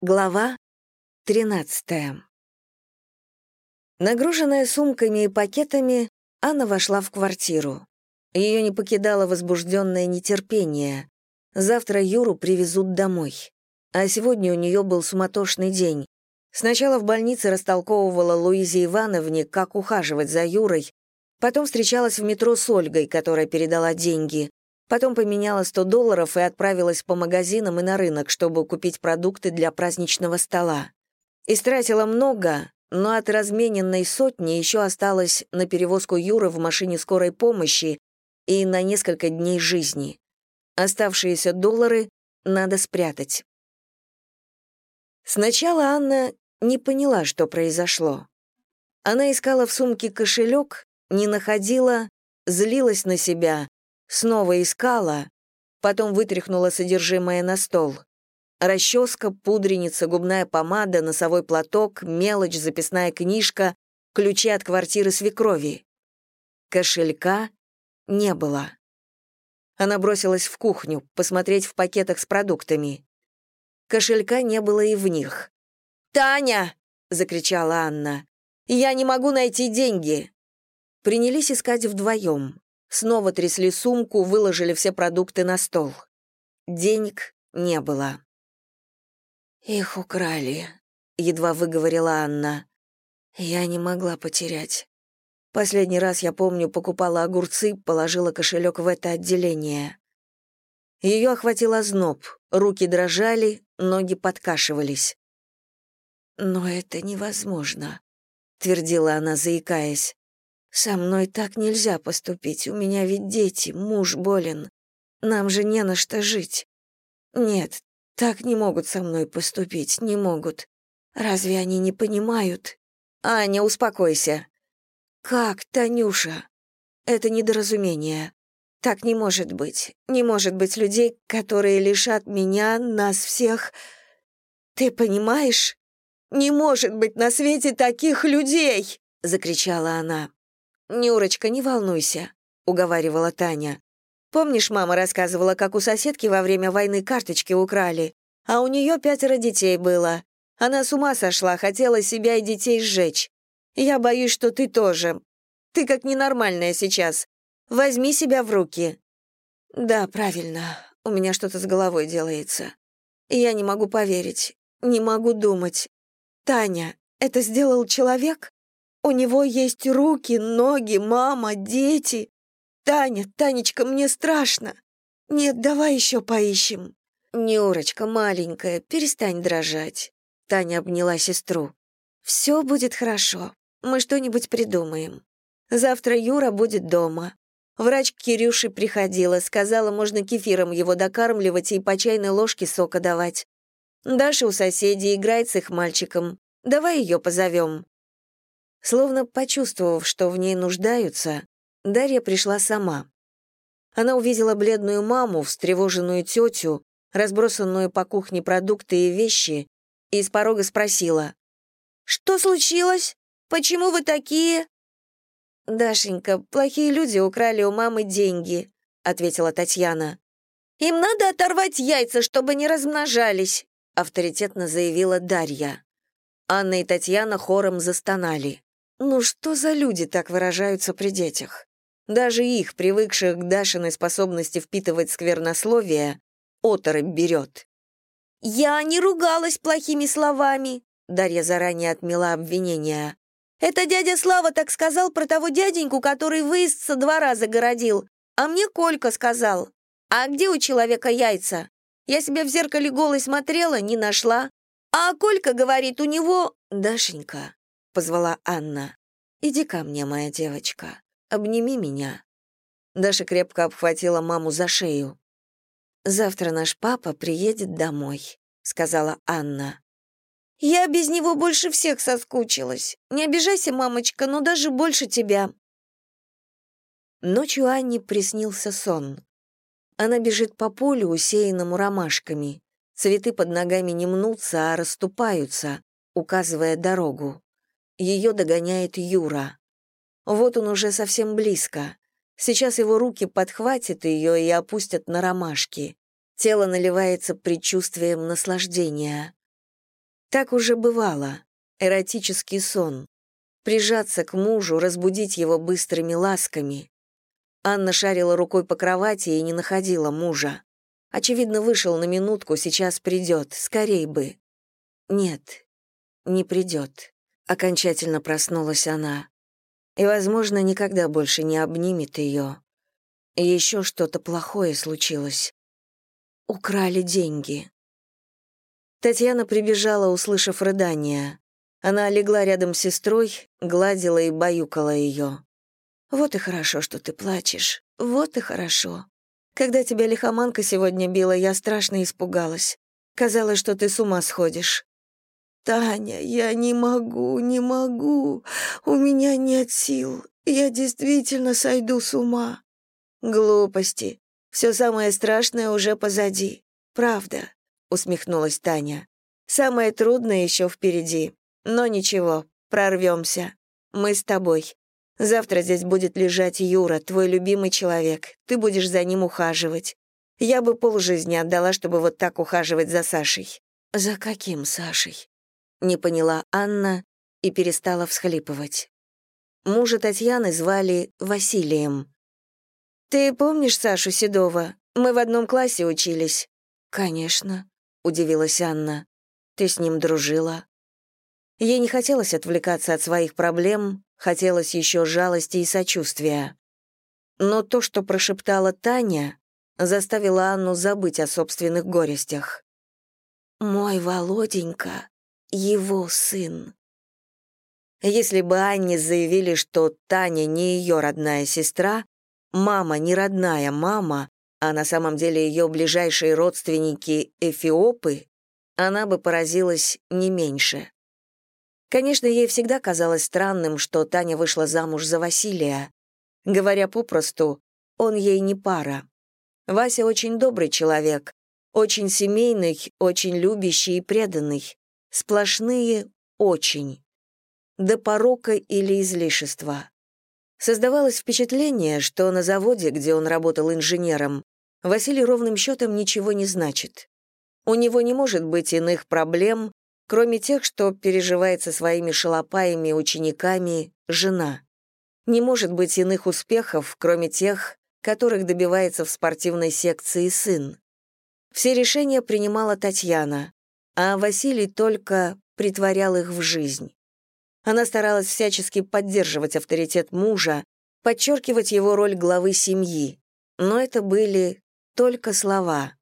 Глава 13 Нагруженная сумками и пакетами, Анна вошла в квартиру. Ее не покидало возбужденное нетерпение. Завтра Юру привезут домой. А сегодня у нее был суматошный день. Сначала в больнице растолковывала Луизе Ивановне, как ухаживать за Юрой, потом встречалась в метро с Ольгой, которая передала деньги, Потом поменяла 100 долларов и отправилась по магазинам и на рынок, чтобы купить продукты для праздничного стола. Истратила много, но от размененной сотни еще осталось на перевозку Юры в машине скорой помощи и на несколько дней жизни. Оставшиеся доллары надо спрятать. Сначала Анна не поняла, что произошло. Она искала в сумке кошелек, не находила, злилась на себя, Снова искала, потом вытряхнула содержимое на стол. Расческа, пудреница, губная помада, носовой платок, мелочь, записная книжка, ключи от квартиры свекрови. Кошелька не было. Она бросилась в кухню, посмотреть в пакетах с продуктами. Кошелька не было и в них. «Таня!» — закричала Анна. «Я не могу найти деньги!» Принялись искать вдвоем. Снова трясли сумку, выложили все продукты на стол. Денег не было. «Их украли», — едва выговорила Анна. «Я не могла потерять. Последний раз, я помню, покупала огурцы, положила кошелек в это отделение». Ее охватил озноб, руки дрожали, ноги подкашивались. «Но это невозможно», — твердила она, заикаясь. Со мной так нельзя поступить, у меня ведь дети, муж болен. Нам же не на что жить. Нет, так не могут со мной поступить, не могут. Разве они не понимают? Аня, успокойся. Как, Танюша? Это недоразумение. Так не может быть. Не может быть людей, которые лишат меня, нас всех. Ты понимаешь? Не может быть на свете таких людей, закричала она. «Нюрочка, не волнуйся», — уговаривала Таня. «Помнишь, мама рассказывала, как у соседки во время войны карточки украли, а у нее пятеро детей было. Она с ума сошла, хотела себя и детей сжечь. Я боюсь, что ты тоже. Ты как ненормальная сейчас. Возьми себя в руки». «Да, правильно. У меня что-то с головой делается. Я не могу поверить, не могу думать. Таня, это сделал человек?» У него есть руки, ноги, мама, дети. Таня, Танечка, мне страшно. Нет, давай еще поищем. Нюрочка, маленькая, перестань дрожать. Таня обняла сестру. Все будет хорошо. Мы что-нибудь придумаем. Завтра Юра будет дома. Врач к Кирюше приходила, сказала, можно кефиром его докармливать и по чайной ложке сока давать. Даша у соседей играет с их мальчиком. Давай ее позовем. Словно почувствовав, что в ней нуждаются, Дарья пришла сама. Она увидела бледную маму, встревоженную тетю, разбросанную по кухне продукты и вещи, и с порога спросила. «Что случилось? Почему вы такие?» «Дашенька, плохие люди украли у мамы деньги», — ответила Татьяна. «Им надо оторвать яйца, чтобы не размножались», — авторитетно заявила Дарья. Анна и Татьяна хором застонали. Ну что за люди так выражаются при детях? Даже их, привыкших к Дашиной способности впитывать сквернословие, оторопь берет. «Я не ругалась плохими словами», — Дарья заранее отмела обвинения. «Это дядя Слава так сказал про того дяденьку, который выезд со двора загородил, а мне Колька сказал. А где у человека яйца? Я себя в зеркале голой смотрела, не нашла. А Колька говорит, у него... Дашенька, — позвала Анна. «Иди ко мне, моя девочка. Обними меня». Даша крепко обхватила маму за шею. «Завтра наш папа приедет домой», — сказала Анна. «Я без него больше всех соскучилась. Не обижайся, мамочка, но даже больше тебя». Ночью Анне приснился сон. Она бежит по полю, усеянному ромашками. Цветы под ногами не мнутся, а расступаются, указывая дорогу. Ее догоняет Юра. Вот он уже совсем близко. Сейчас его руки подхватят ее и опустят на ромашки. Тело наливается предчувствием наслаждения. Так уже бывало. Эротический сон. Прижаться к мужу, разбудить его быстрыми ласками. Анна шарила рукой по кровати и не находила мужа. Очевидно, вышел на минутку, сейчас придет, скорей бы. Нет, не придет. Окончательно проснулась она. И, возможно, никогда больше не обнимет ее. Еще что-то плохое случилось. Украли деньги. Татьяна прибежала, услышав рыдания. Она легла рядом с сестрой, гладила и баюкала ее. «Вот и хорошо, что ты плачешь. Вот и хорошо. Когда тебя лихоманка сегодня била, я страшно испугалась. Казалось, что ты с ума сходишь. «Таня, я не могу, не могу. У меня нет сил. Я действительно сойду с ума». «Глупости. Все самое страшное уже позади. Правда», — усмехнулась Таня. «Самое трудное еще впереди. Но ничего, прорвемся. Мы с тобой. Завтра здесь будет лежать Юра, твой любимый человек. Ты будешь за ним ухаживать. Я бы полжизни отдала, чтобы вот так ухаживать за Сашей». «За каким Сашей?» Не поняла Анна и перестала всхлипывать. Мужа Татьяны звали Василием. «Ты помнишь Сашу Седова? Мы в одном классе учились». «Конечно», — удивилась Анна. «Ты с ним дружила». Ей не хотелось отвлекаться от своих проблем, хотелось еще жалости и сочувствия. Но то, что прошептала Таня, заставило Анну забыть о собственных горестях. «Мой Володенька его сын. Если бы Анне заявили, что Таня не ее родная сестра, мама не родная мама, а на самом деле ее ближайшие родственники — эфиопы, она бы поразилась не меньше. Конечно, ей всегда казалось странным, что Таня вышла замуж за Василия. Говоря попросту, он ей не пара. Вася очень добрый человек, очень семейный, очень любящий и преданный. Сплошные «очень». До порока или излишества. Создавалось впечатление, что на заводе, где он работал инженером, Василий ровным счетом ничего не значит. У него не может быть иных проблем, кроме тех, что переживает со своими шалопаями учениками жена. Не может быть иных успехов, кроме тех, которых добивается в спортивной секции сын. Все решения принимала Татьяна, а Василий только притворял их в жизнь. Она старалась всячески поддерживать авторитет мужа, подчеркивать его роль главы семьи, но это были только слова.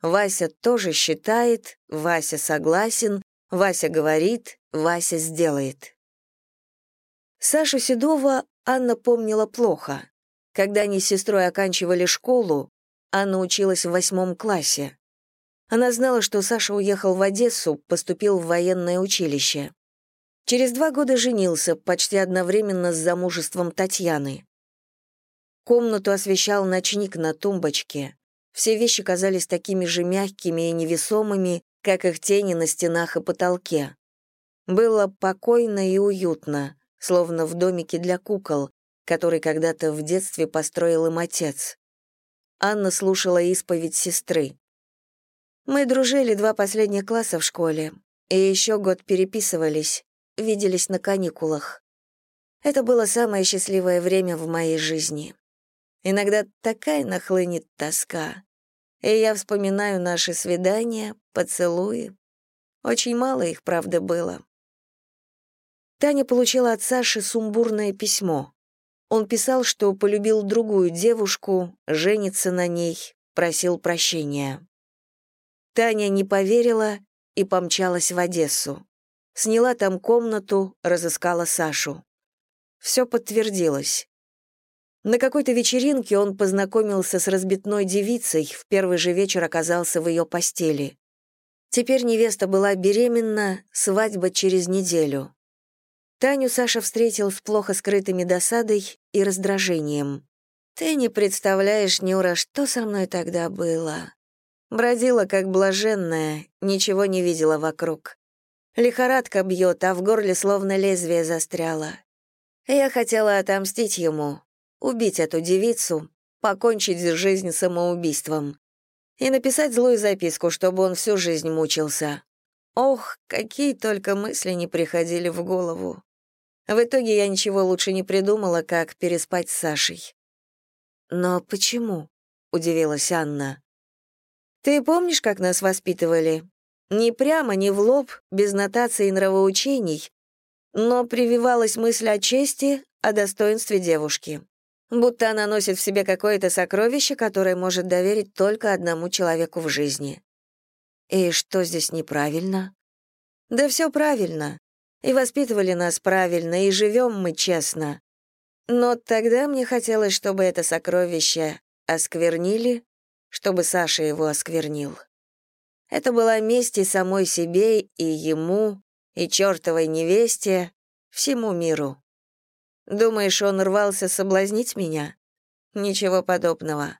Вася тоже считает, Вася согласен, Вася говорит, Вася сделает. Сашу Седова Анна помнила плохо. Когда они с сестрой оканчивали школу, Анна училась в восьмом классе. Она знала, что Саша уехал в Одессу, поступил в военное училище. Через два года женился, почти одновременно с замужеством Татьяны. Комнату освещал ночник на тумбочке. Все вещи казались такими же мягкими и невесомыми, как их тени на стенах и потолке. Было покойно и уютно, словно в домике для кукол, который когда-то в детстве построил им отец. Анна слушала исповедь сестры. Мы дружили два последних класса в школе, и еще год переписывались, виделись на каникулах. Это было самое счастливое время в моей жизни. Иногда такая нахлынет тоска, и я вспоминаю наши свидания, поцелуи. Очень мало их, правда, было. Таня получила от Саши сумбурное письмо. Он писал, что полюбил другую девушку, женится на ней, просил прощения. Таня не поверила и помчалась в Одессу. Сняла там комнату, разыскала Сашу. Все подтвердилось. На какой-то вечеринке он познакомился с разбитной девицей, в первый же вечер оказался в ее постели. Теперь невеста была беременна, свадьба через неделю. Таню Саша встретил с плохо скрытыми досадой и раздражением. «Ты не представляешь, Нюра, что со мной тогда было. Бродила как блаженная, ничего не видела вокруг. Лихорадка бьет, а в горле словно лезвие застряло. Я хотела отомстить ему, убить эту девицу, покончить жизнь самоубийством и написать злую записку, чтобы он всю жизнь мучился. Ох, какие только мысли не приходили в голову. В итоге я ничего лучше не придумала, как переспать с Сашей. «Но почему?» — удивилась Анна. «Ты помнишь, как нас воспитывали? Не прямо, не в лоб, без нотаций и нравоучений, но прививалась мысль о чести, о достоинстве девушки. Будто она носит в себе какое-то сокровище, которое может доверить только одному человеку в жизни. И что здесь неправильно? Да все правильно. И воспитывали нас правильно, и живем мы честно. Но тогда мне хотелось, чтобы это сокровище осквернили, чтобы Саша его осквернил. Это была месть и самой себе, и ему, и чертовой невесте, всему миру. Думаешь, он рвался соблазнить меня? Ничего подобного.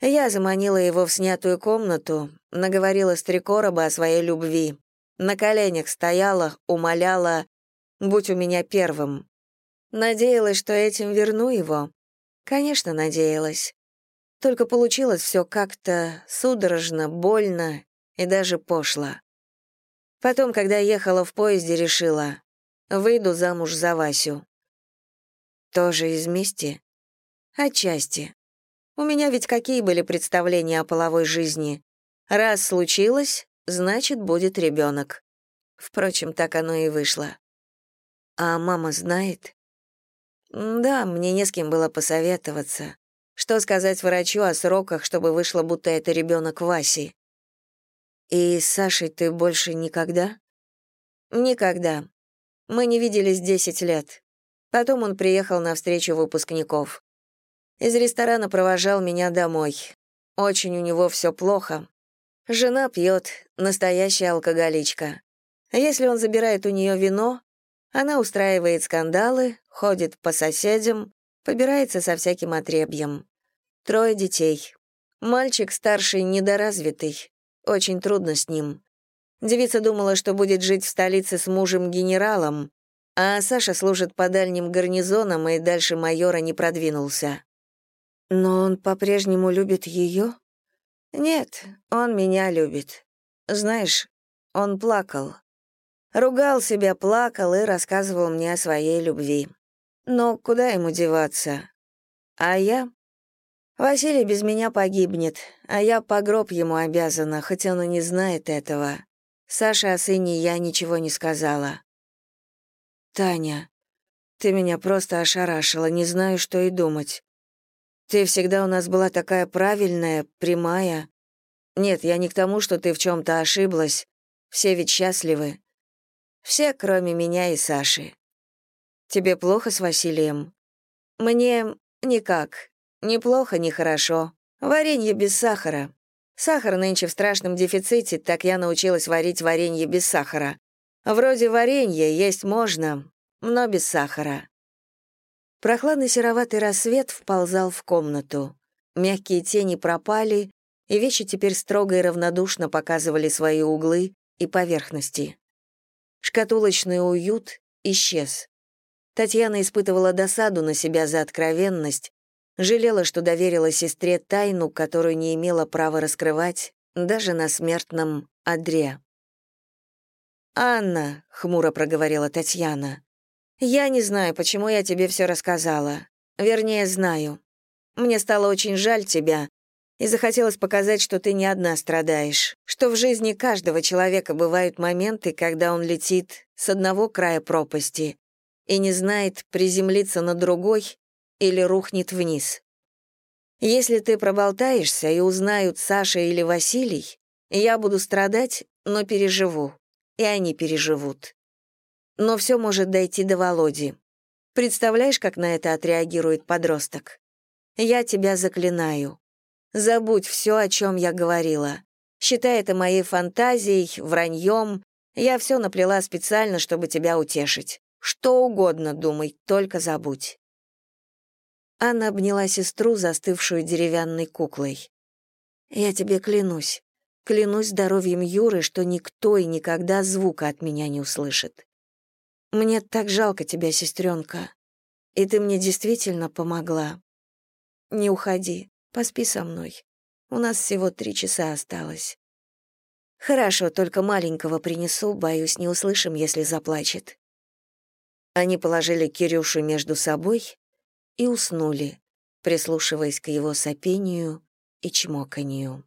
Я заманила его в снятую комнату, наговорила с три короба о своей любви. На коленях стояла, умоляла, будь у меня первым. Надеялась, что этим верну его. Конечно, надеялась. Только получилось все как-то судорожно, больно и даже пошло. Потом, когда ехала в поезде, решила, выйду замуж за Васю. Тоже из мести? Отчасти. У меня ведь какие были представления о половой жизни? Раз случилось, значит, будет ребенок. Впрочем, так оно и вышло. А мама знает? Да, мне не с кем было посоветоваться. Что сказать врачу о сроках, чтобы вышло, будто это ребенок Васи? И с Сашей ты больше никогда? Никогда. Мы не виделись десять лет. Потом он приехал на встречу выпускников. Из ресторана провожал меня домой. Очень у него все плохо. Жена пьет, настоящая алкоголичка. Если он забирает у нее вино, она устраивает скандалы, ходит по соседям, побирается со всяким отребьем. Трое детей. Мальчик старший недоразвитый. Очень трудно с ним. Девица думала, что будет жить в столице с мужем-генералом, а Саша служит по дальним гарнизонам и дальше майора не продвинулся. Но он по-прежнему любит ее? Нет, он меня любит. Знаешь, он плакал. Ругал себя, плакал и рассказывал мне о своей любви. Но куда ему деваться? А я? Василий без меня погибнет, а я по гроб ему обязана, хоть он и не знает этого. Саше о сыне я ничего не сказала. «Таня, ты меня просто ошарашила, не знаю, что и думать. Ты всегда у нас была такая правильная, прямая. Нет, я не к тому, что ты в чем то ошиблась. Все ведь счастливы. Все, кроме меня и Саши. Тебе плохо с Василием? Мне никак. Ни плохо, ни хорошо. Варенье без сахара. Сахар нынче в страшном дефиците, так я научилась варить варенье без сахара. Вроде варенья есть можно, но без сахара. Прохладный сероватый рассвет вползал в комнату. Мягкие тени пропали, и вещи теперь строго и равнодушно показывали свои углы и поверхности. Шкатулочный уют исчез. Татьяна испытывала досаду на себя за откровенность, жалела, что доверила сестре тайну, которую не имела права раскрывать даже на смертном одре. «Анна», — хмуро проговорила Татьяна, — «я не знаю, почему я тебе все рассказала. Вернее, знаю. Мне стало очень жаль тебя, и захотелось показать, что ты не одна страдаешь, что в жизни каждого человека бывают моменты, когда он летит с одного края пропасти и не знает, приземлиться на другой или рухнет вниз. Если ты проболтаешься и узнают Саша или Василий, я буду страдать, но переживу, и они переживут. Но все может дойти до Володи. Представляешь, как на это отреагирует подросток? Я тебя заклинаю. Забудь все, о чем я говорила. Считай это моей фантазией, враньем. Я все наплела специально, чтобы тебя утешить. Что угодно думай, только забудь». Анна обняла сестру, застывшую деревянной куклой. «Я тебе клянусь, клянусь здоровьем Юры, что никто и никогда звука от меня не услышит. Мне так жалко тебя, сестренка, и ты мне действительно помогла. Не уходи, Поспи со мной. У нас всего три часа осталось». Хорошо, только маленького принесу, боюсь, не услышим, если заплачет. Они положили Кирюшу между собой и уснули, прислушиваясь к его сопению и чмоканью.